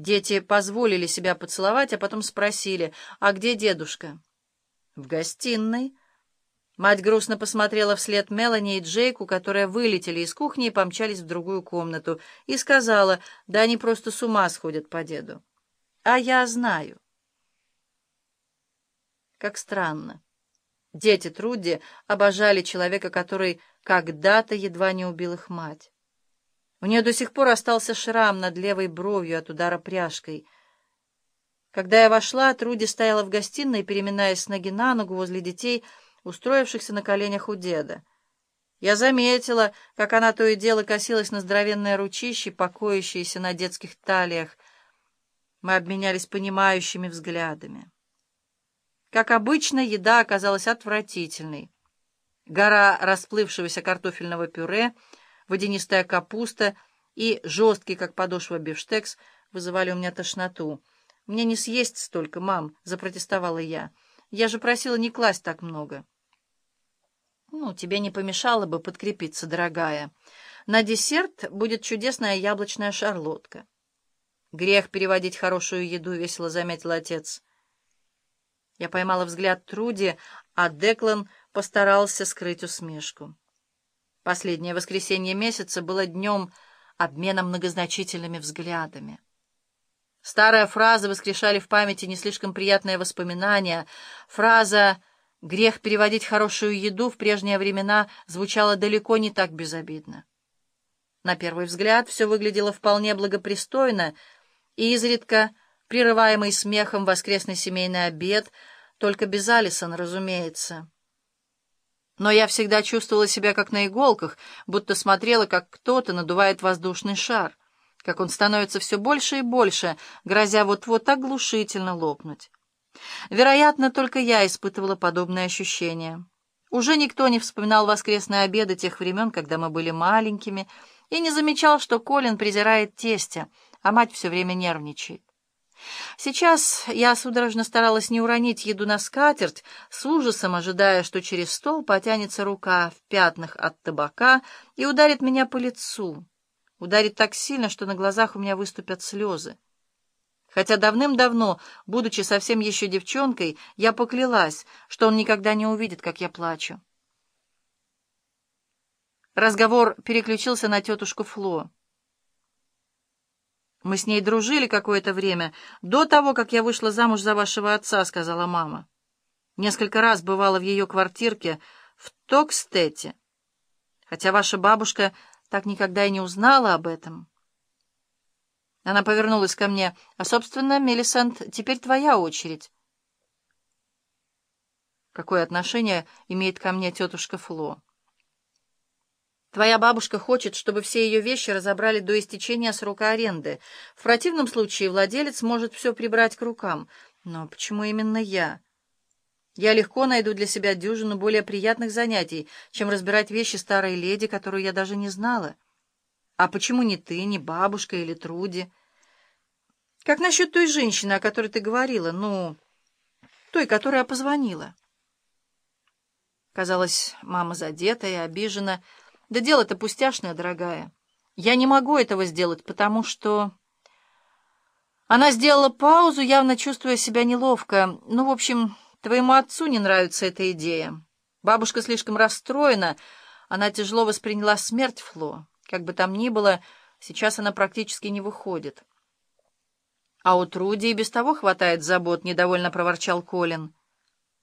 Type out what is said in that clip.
Дети позволили себя поцеловать, а потом спросили, а где дедушка? В гостиной. Мать грустно посмотрела вслед Мелани и Джейку, которые вылетели из кухни и помчались в другую комнату, и сказала, да они просто с ума сходят по деду. А я знаю. Как странно. Дети Труди обожали человека, который когда-то едва не убил их мать. У нее до сих пор остался шрам над левой бровью от удара пряжкой. Когда я вошла, Труди стояла в гостиной, переминаясь с ноги на ногу возле детей, устроившихся на коленях у деда. Я заметила, как она то и дело косилась на здоровенные ручищи, покоящиеся на детских талиях. Мы обменялись понимающими взглядами. Как обычно, еда оказалась отвратительной. Гора расплывшегося картофельного пюре — водянистая капуста и жесткий, как подошва, бифштекс вызывали у меня тошноту. «Мне не съесть столько, мам», — запротестовала я. «Я же просила не класть так много». «Ну, тебе не помешало бы подкрепиться, дорогая. На десерт будет чудесная яблочная шарлотка». «Грех переводить хорошую еду», — весело заметил отец. Я поймала взгляд Труди, а Деклан постарался скрыть усмешку. Последнее воскресенье месяца было днем обмена многозначительными взглядами. Старые фразы воскрешали в памяти не слишком приятные воспоминания. Фраза «грех переводить хорошую еду» в прежние времена звучала далеко не так безобидно. На первый взгляд все выглядело вполне благопристойно, и изредка, прерываемый смехом воскресный семейный обед, только без Алисон, разумеется но я всегда чувствовала себя как на иголках, будто смотрела, как кто-то надувает воздушный шар, как он становится все больше и больше, грозя вот-вот оглушительно лопнуть. Вероятно, только я испытывала подобное ощущение. Уже никто не вспоминал воскресные обеды тех времен, когда мы были маленькими, и не замечал, что Колин презирает тестя, а мать все время нервничает. Сейчас я судорожно старалась не уронить еду на скатерть, с ужасом ожидая, что через стол потянется рука в пятнах от табака и ударит меня по лицу. Ударит так сильно, что на глазах у меня выступят слезы. Хотя давным-давно, будучи совсем еще девчонкой, я поклялась, что он никогда не увидит, как я плачу. Разговор переключился на тетушку Фло. «Мы с ней дружили какое-то время, до того, как я вышла замуж за вашего отца», — сказала мама. «Несколько раз бывала в ее квартирке в Токстете, хотя ваша бабушка так никогда и не узнала об этом». Она повернулась ко мне. «А, собственно, Мелисент, теперь твоя очередь». Какое отношение имеет ко мне тетушка Фло? Твоя бабушка хочет, чтобы все ее вещи разобрали до истечения срока аренды. В противном случае владелец может все прибрать к рукам. Но почему именно я? Я легко найду для себя дюжину более приятных занятий, чем разбирать вещи старой леди, которую я даже не знала. А почему не ты, не бабушка или Труди? Как насчет той женщины, о которой ты говорила? Ну, той, которая позвонила. Казалось, мама задета и обижена, — да дело-то пустяшное, дорогая. Я не могу этого сделать, потому что... Она сделала паузу, явно чувствуя себя неловко. Ну, в общем, твоему отцу не нравится эта идея. Бабушка слишком расстроена. Она тяжело восприняла смерть Фло. Как бы там ни было, сейчас она практически не выходит. А у Труди и без того хватает забот, — недовольно проворчал Колин.